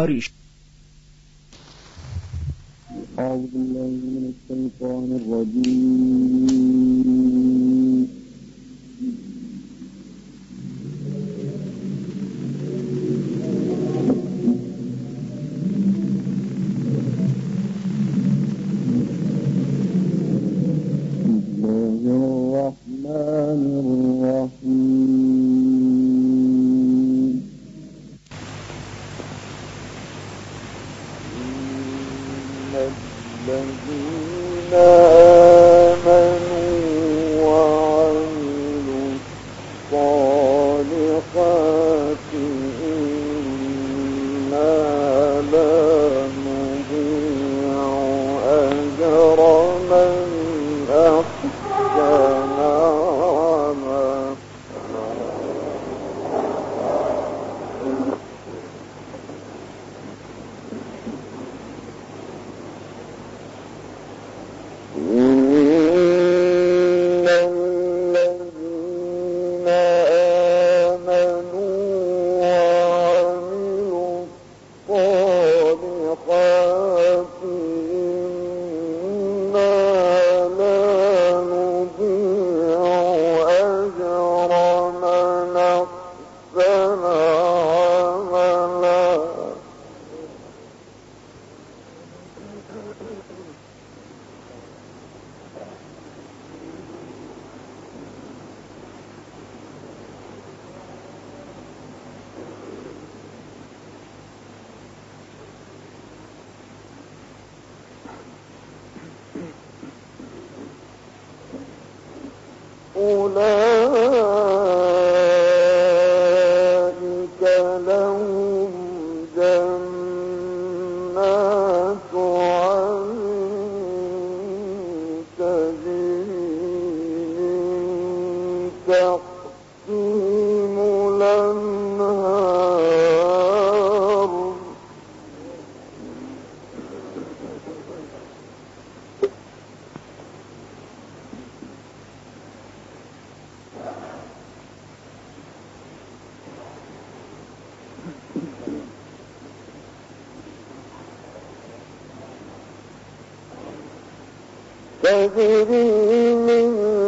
الحرش أعوذ بالله من الشيطان الرجيم سبيل من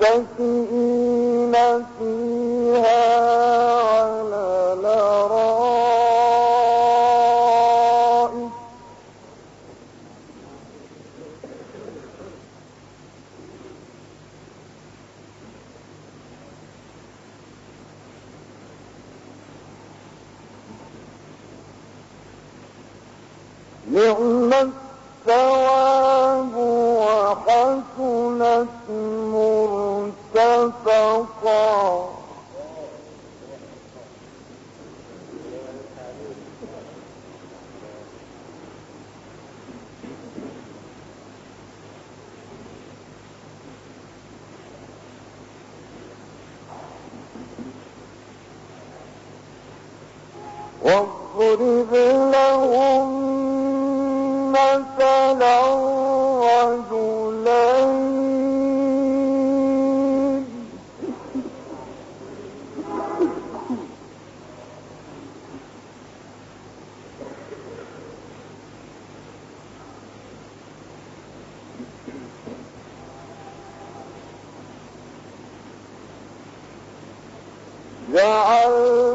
فيه واضرب لهم مثلا رجلين. جعل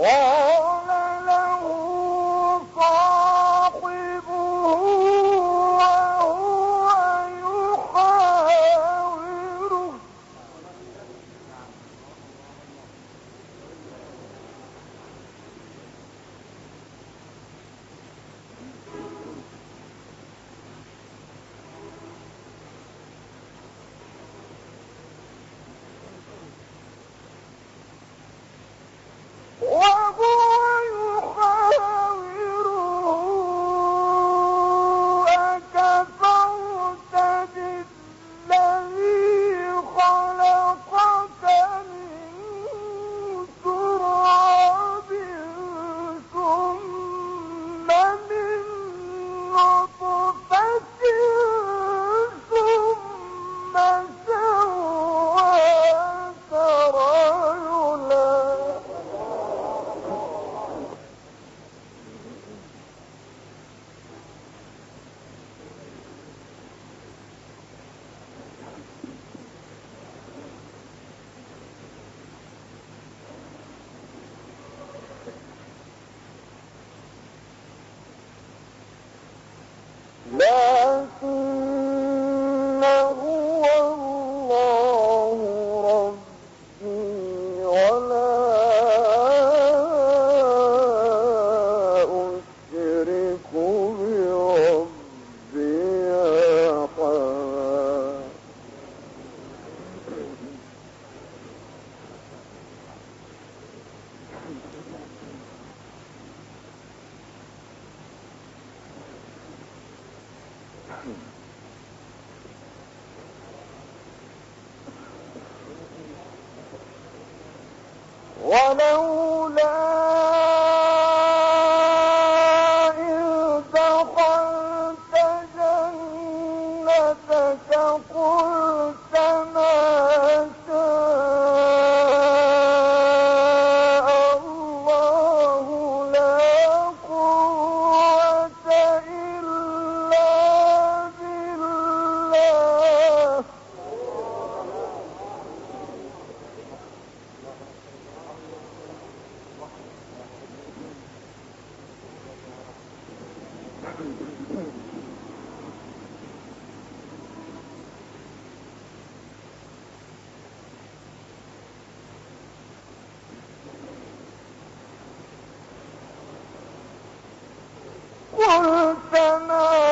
Why? ربنا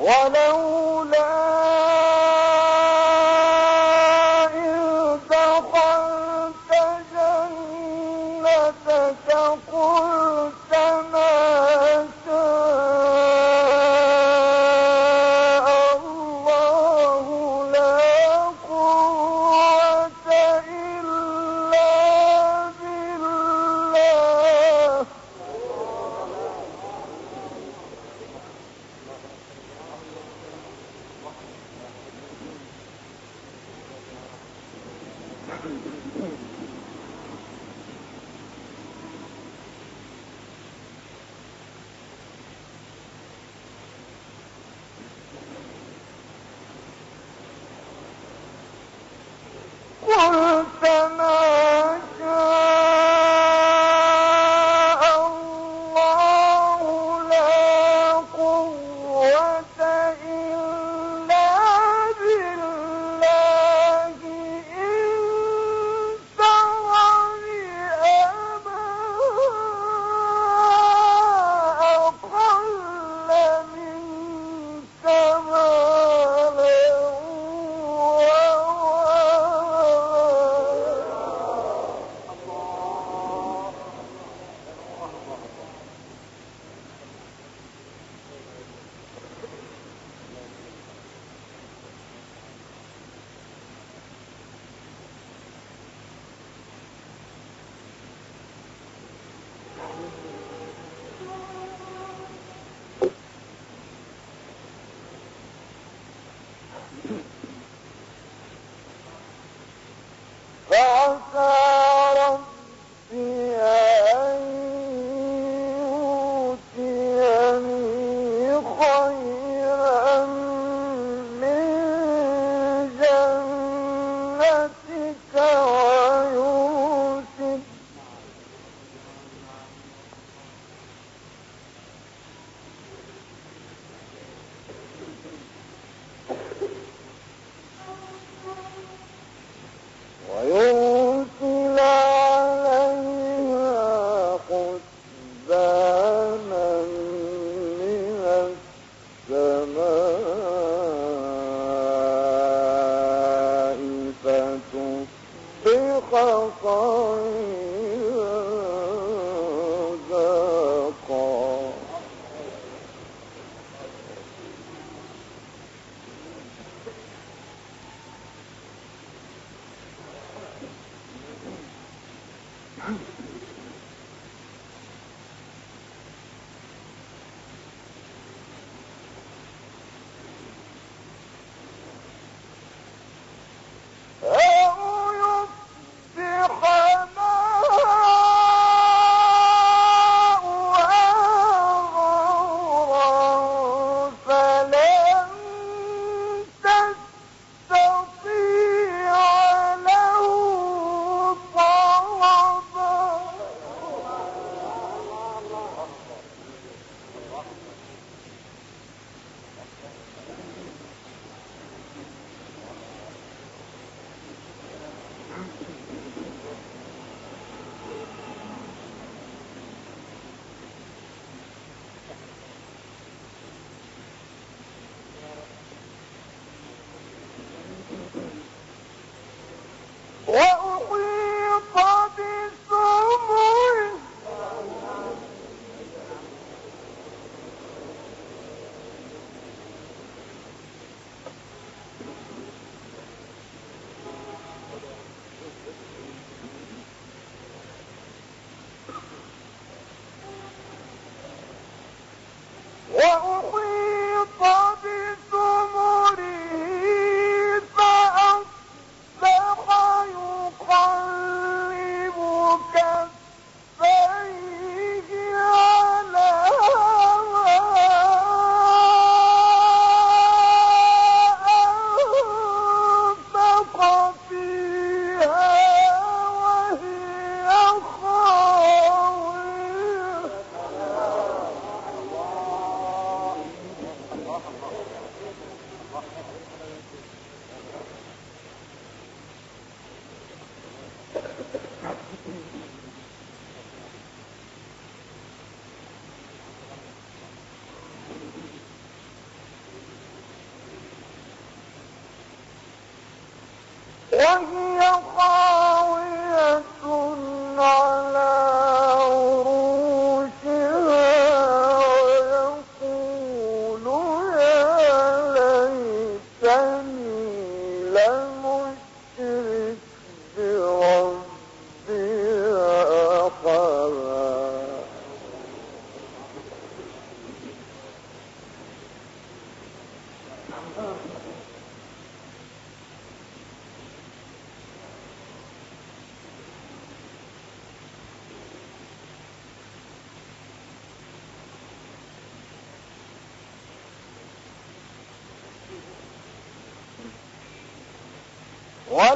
وَلَا يصبح وهي قائمة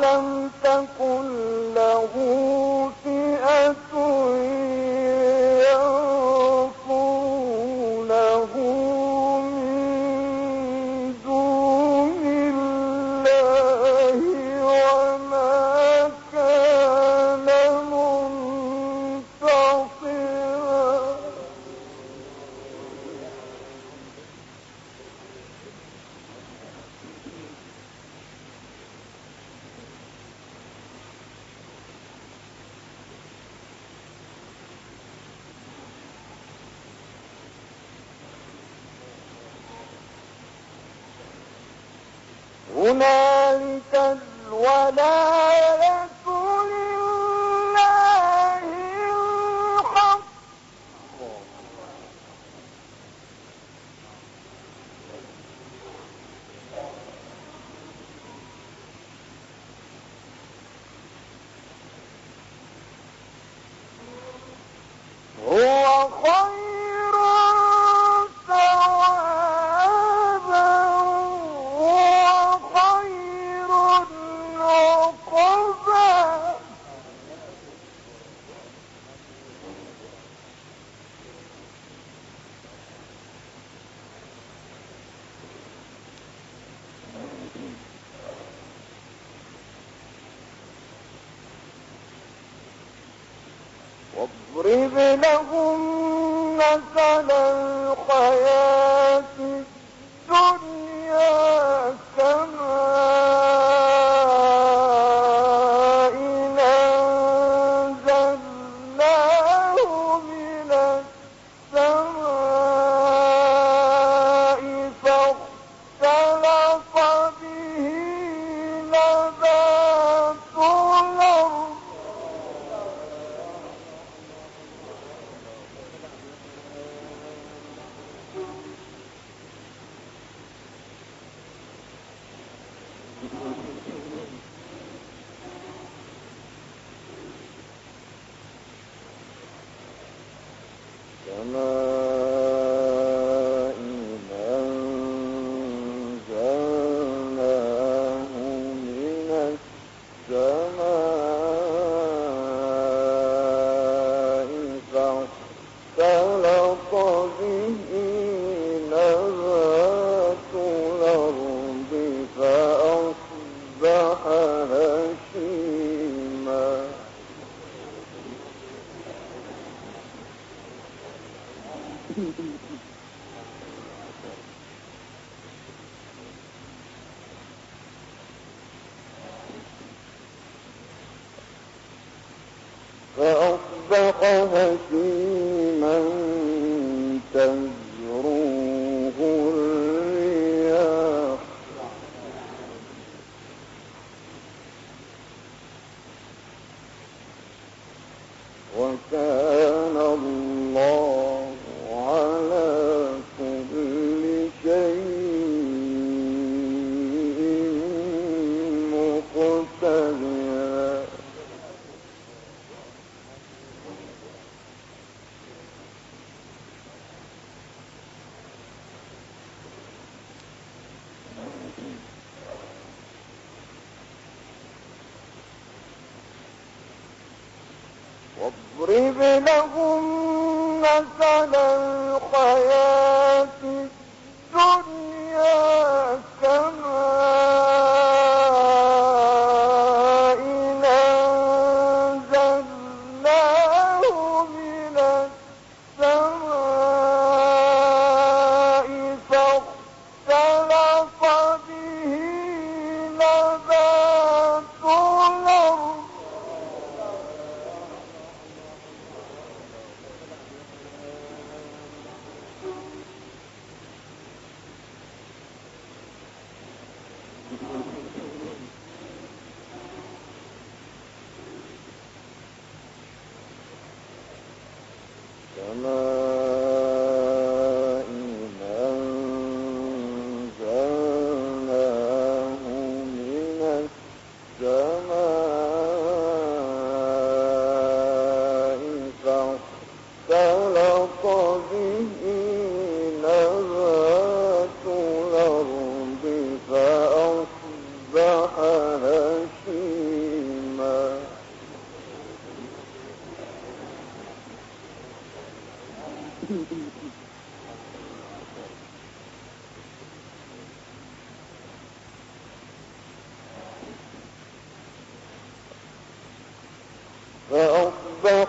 ولم تكن واضرب لهم مثل الحياة واضرب لهم مثل الخيال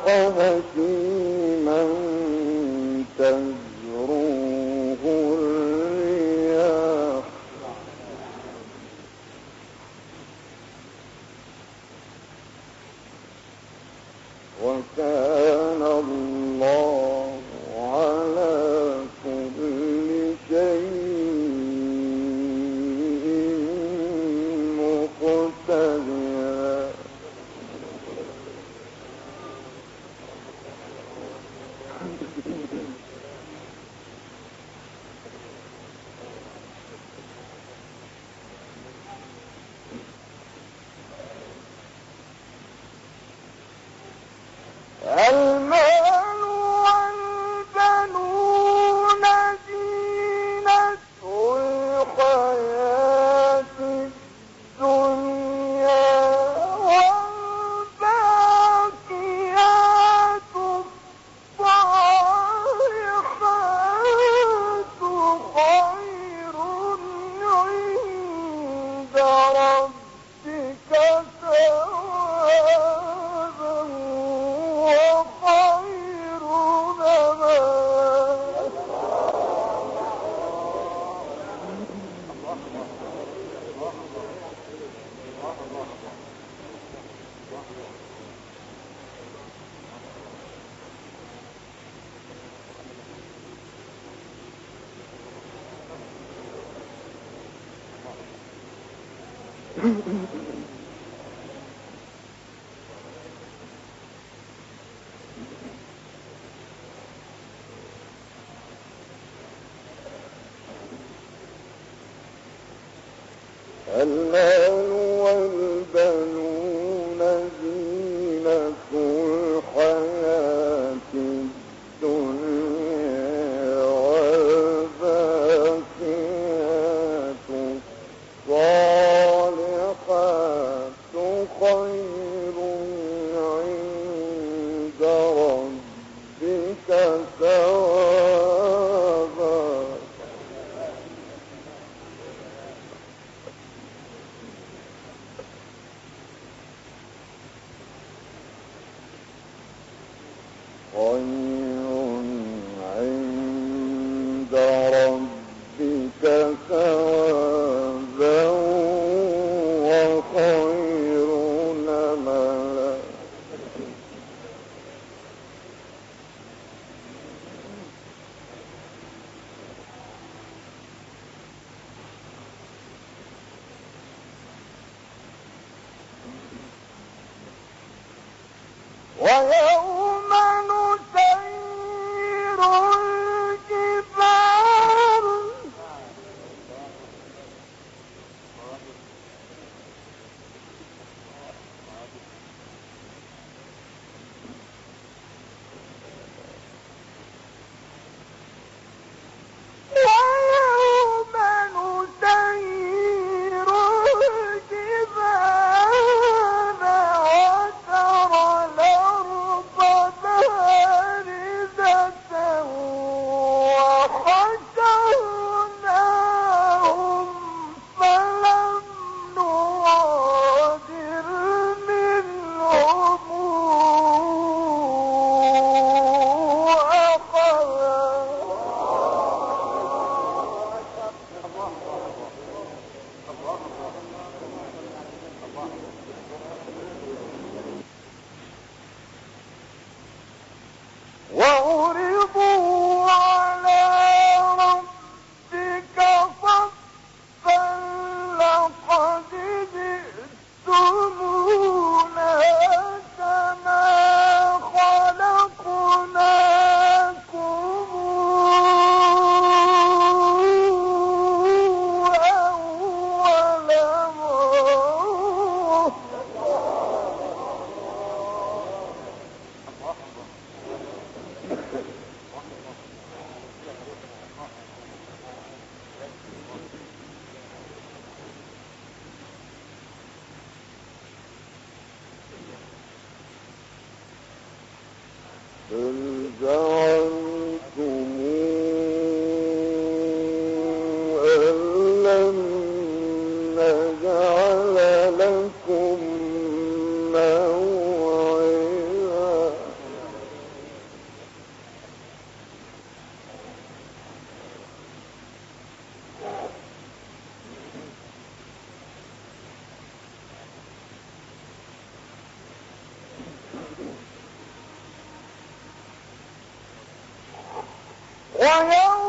over اللہ خير 我。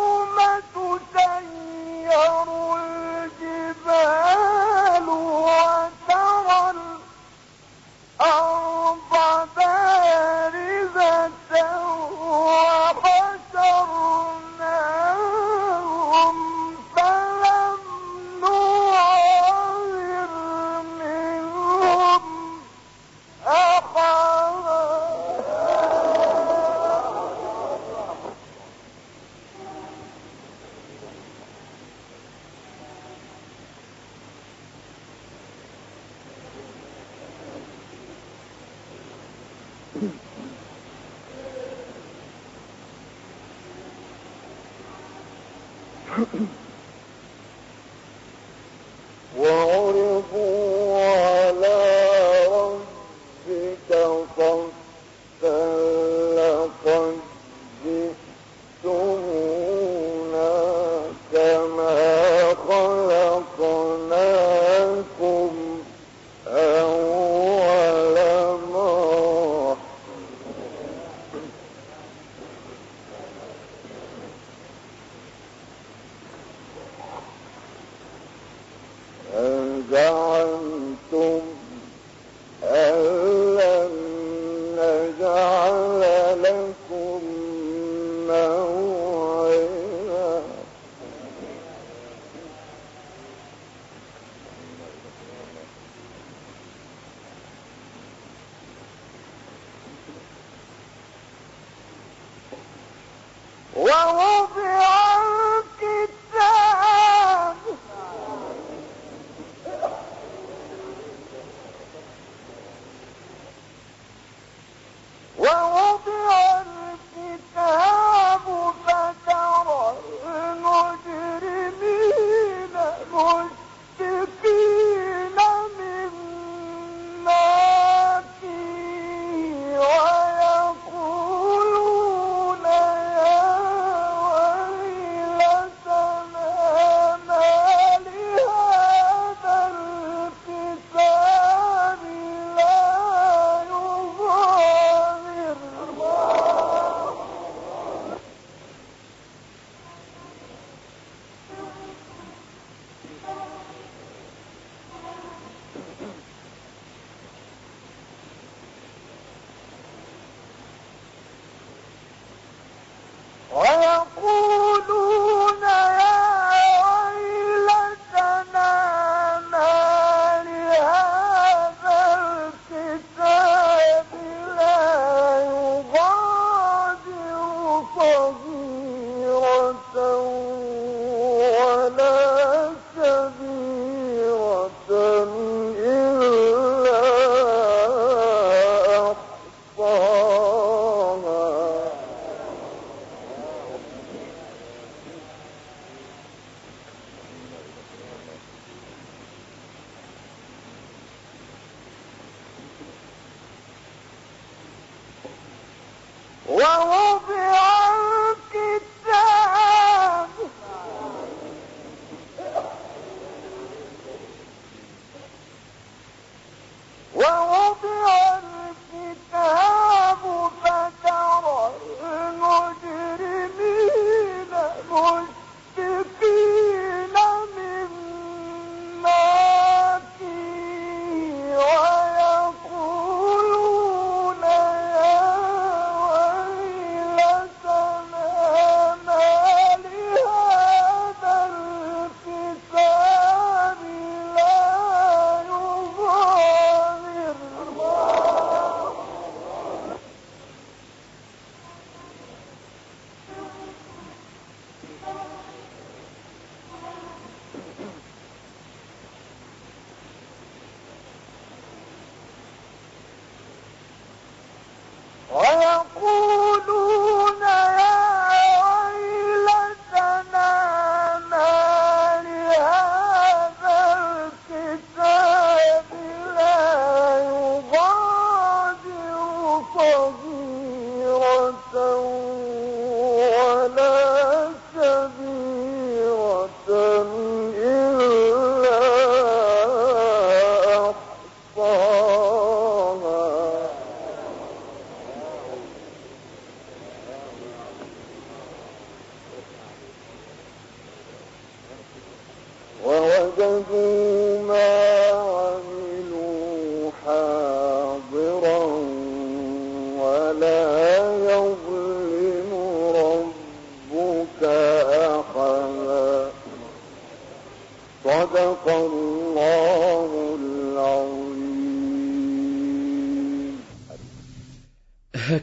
ووضع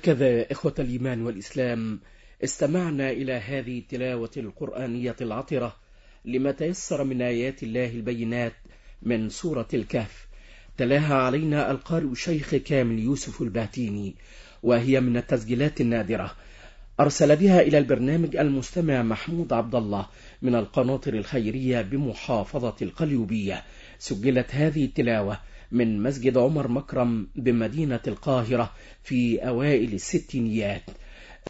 هكذا إخوة الإيمان والإسلام استمعنا إلى هذه التلاوة القرآنية العطرة لما تيسر من آيات الله البينات من سورة الكهف. تلاها علينا القارئ الشيخ كامل يوسف الباتيني وهي من التسجيلات النادرة. أرسل بها إلى البرنامج المستمع محمود عبد الله من القناطر الخيرية بمحافظة القليوبية. سجلت هذه التلاوة من مسجد عمر مكرم بمدينة القاهرة في أوائل الستينيات.